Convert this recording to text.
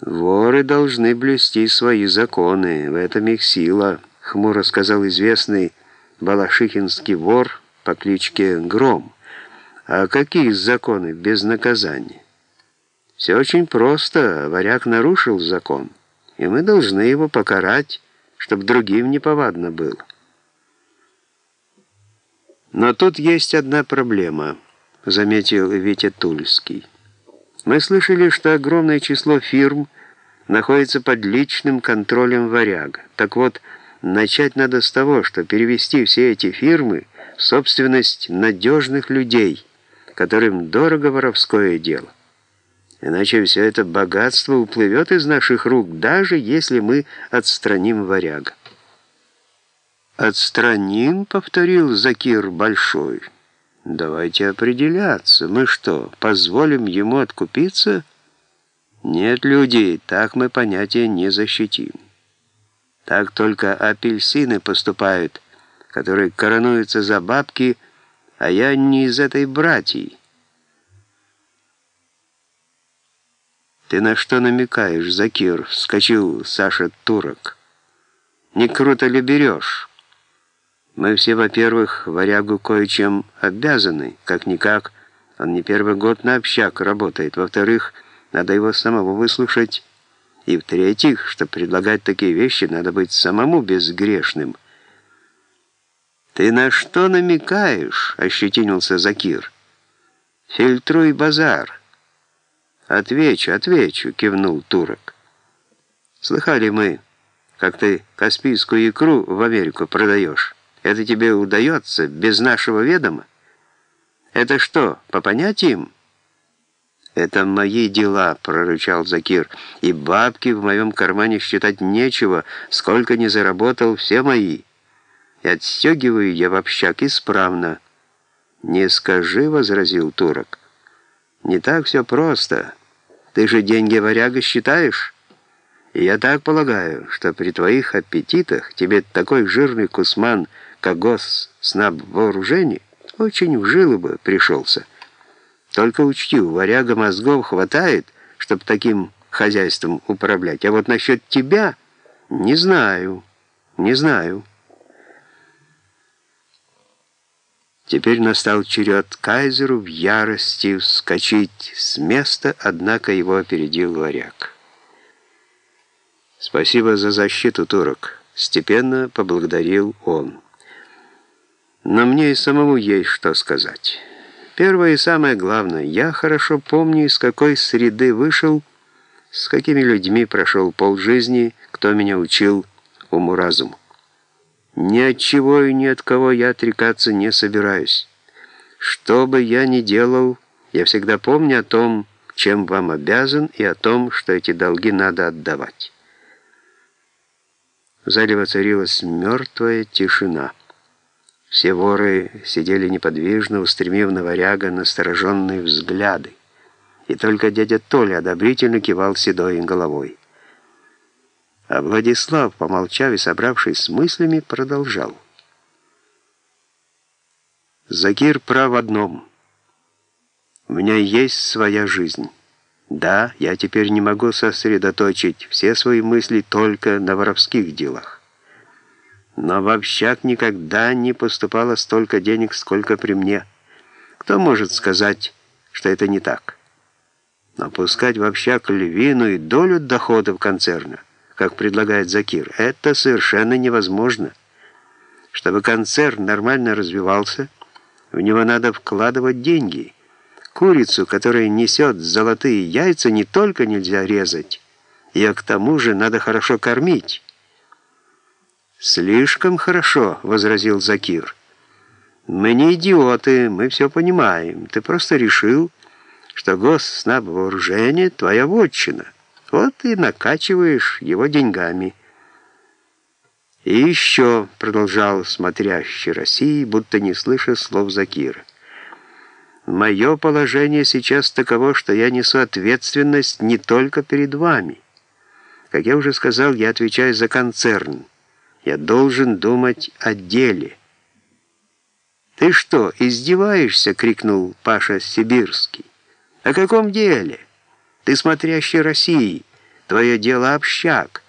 Воры должны блюсти свои законы, в этом их сила, хмуро сказал известный балашихинский вор по кличке Гром. А какие законы без наказания? Все очень просто, варяг нарушил закон, и мы должны его покарать, чтобы другим неповадно было. Но тут есть одна проблема, заметил Витя Тульский. Мы слышали, что огромное число фирм находится под личным контролем варяга. Так вот, начать надо с того, что перевести все эти фирмы в собственность надежных людей, которым дорого воровское дело. Иначе все это богатство уплывет из наших рук, даже если мы отстраним варяга. «Отстраним?» — повторил Закир Большой. «Давайте определяться. Мы что, позволим ему откупиться?» «Нет, люди, так мы понятия не защитим. Так только апельсины поступают, которые коронуются за бабки, а я не из этой братьи». «Ты на что намекаешь, Закир?» — вскочил Саша Турок. «Не круто ли берешь?» «Мы все, во-первых, варягу кое-чем обязаны. Как-никак, он не первый год на общак работает. Во-вторых, надо его самого выслушать. И в-третьих, чтобы предлагать такие вещи, надо быть самому безгрешным». «Ты на что намекаешь?» — ощетинился Закир. «Фильтруй базар». «Отвечу, отвечу», — кивнул турок. «Слыхали мы, как ты каспийскую икру в Америку продаешь? Это тебе удается без нашего ведома? Это что, по понятиям?» «Это мои дела», — прорычал Закир, «и бабки в моем кармане считать нечего, сколько не заработал, все мои. И отстегиваю я в общак исправно». «Не скажи», — возразил турок, — «не так все просто». Ты же деньги варяга считаешь? И я так полагаю, что при твоих аппетитах тебе такой жирный кусман, как гос снаб вооружений, очень в жилы бы пришелся. Только учти, у варяга мозгов хватает, чтобы таким хозяйством управлять. А вот насчет тебя не знаю, не знаю». Теперь настал черед кайзеру в ярости вскочить с места, однако его опередил варяг. «Спасибо за защиту, турок», — степенно поблагодарил он. «Но мне и самому есть что сказать. Первое и самое главное, я хорошо помню, из какой среды вышел, с какими людьми прошел полжизни, кто меня учил уму-разуму. Ни от чего и ни от кого я отрекаться не собираюсь. Что бы я ни делал, я всегда помню о том, чем вам обязан, и о том, что эти долги надо отдавать. В зале воцарилась мертвая тишина. Все воры сидели неподвижно, устремив на варяга настороженные взгляды. И только дядя Толя одобрительно кивал седой головой. А Владислав, помолчав и собравшись с мыслями, продолжал. Закир прав в одном. У меня есть своя жизнь. Да, я теперь не могу сосредоточить все свои мысли только на воровских делах. Но в общак никогда не поступало столько денег, сколько при мне. Кто может сказать, что это не так? Но пускать в общак львиную долю доходов концерна – как предлагает Закир, это совершенно невозможно. Чтобы концерн нормально развивался, в него надо вкладывать деньги. Курицу, которая несет золотые яйца, не только нельзя резать, ее к тому же надо хорошо кормить. «Слишком хорошо», — возразил Закир. «Мы не идиоты, мы все понимаем. Ты просто решил, что госснабвооружение — твоя вотчина». Вот и накачиваешь его деньгами. И еще, продолжал смотрящий России, будто не слыша слов Закира, мое положение сейчас таково, что я несу ответственность не только перед вами. Как я уже сказал, я отвечаю за концерн. Я должен думать о деле. «Ты что, издеваешься?» — крикнул Паша Сибирский. «О каком деле?» Ты смотрящий России. Твое дело общак.